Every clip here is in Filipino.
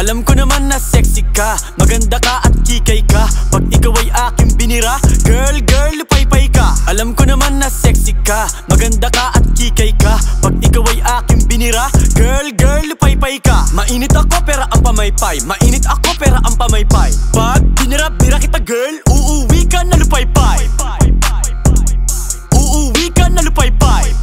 alam ko naman na sexy ka Maganda ka at kikay ka. Pag ikaw ay aking binira Girl, girl, lupay-pay ka. Alam ko naman na sexy ka Maganda ka at kikay ka. Pag ikaw ay aking binira Girl, girl, lupay-pay ka. Mainit ako pera ang pamaypay. Mainit ako pera ang pamaypay. Pag binira-bira kita girl Uuwi ka na lupay-pay. Uuwi ka na lupay-pay.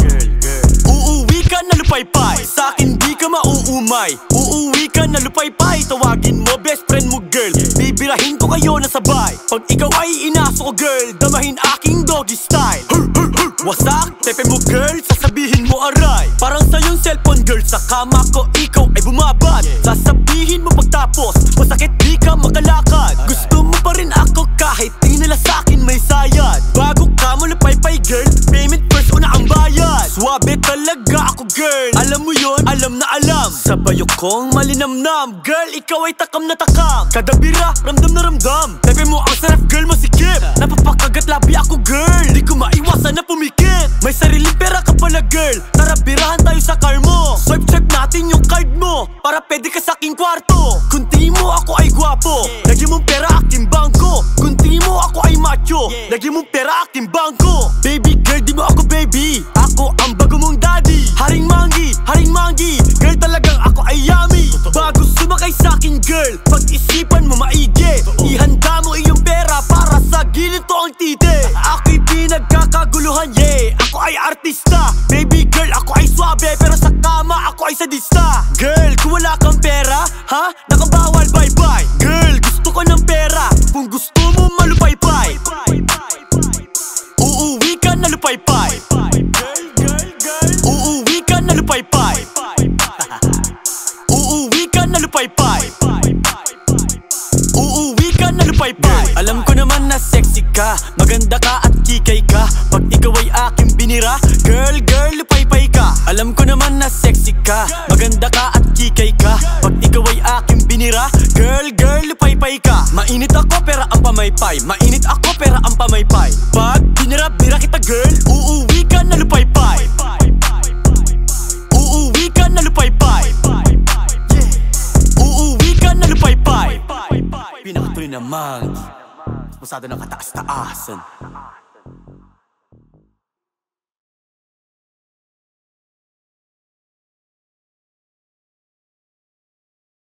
Girl, girl. Uuwi ka na lupay-pay. Sa akin di ka mauumay Uuwi ka na lupay-pay Tawagin mo best friend mo girl. Bibirahin ko kayo na sabay. Pag ikaw ay inaso ko girl Damahin aking doggy style. Hur, hur, hur. Wasak, tepe mo girl Sasabihin mo aray. Parang sa yung cellphone girl Sa kama ko ikaw ay bumabad Sasabihin mo pagtapos Masakit di ka makalakad. Gusto mo pa rin ako kahit di nila sa akin may sayad. Bago ka malupay-pay girl Payment first una ang bayad. Swabe talaga ako girl. Alam mo yon, alam na alam Sa bayo kong malinamnam Girl, ikaw ay takam na takam. Kada bira, ramdam na ramdam. Tepe mo ang sarap girl, masikip. Napapakagat labi ako girl. Di ko maiwasan na pumikit. May sariling pera ka pala girl. Tara birahan tayo sa car mo. Swipe swipe natin yung card mo. Para pwede ka sa aking kwarto. Kung tingin mo ako ay gwapo. Lagi mong pera aking bangko. Kung tingin mo ako ay macho. Lagi mong pera aking bangko. Baby girl, di mo ako baby. Ako ang bago mong daddy. Haring mangi, haring mangi. Girl ako ay yummy. Bago sumakay sa akin girl Pag-isipan mo maigi. Ihanda mo iyong pera Para sa ginito ang titi. Ako'y pinagkakaguluhan, yeah. Ako ay artista. Baby girl, ako ay swabe Pero sa kama, ako ay sadista. Girl, kung wala kang pera Ha? Nakabawal, bye-bye. Girl, gusto ko ng pera. Kung gusto mo malupay-pay Uuwi lupay-pay Uuwi ka na lupay-pay Alam ko naman na sexy ka Maganda ka at kikay ka. Pag ikaw ay aking binira Girl, girl, lupay-pay ka. Alam ko naman na sexy ka Maganda ka at kikay ka. Pag ikaw ay aking binira Girl, girl, lupay-pay ka. Mainit ako pera ang pamaypay. Mainit ako pera ang pamaypay. Pag binira-bira kita girl na lupay-pay Pinakatuloy namang Masado ng kataas-taasan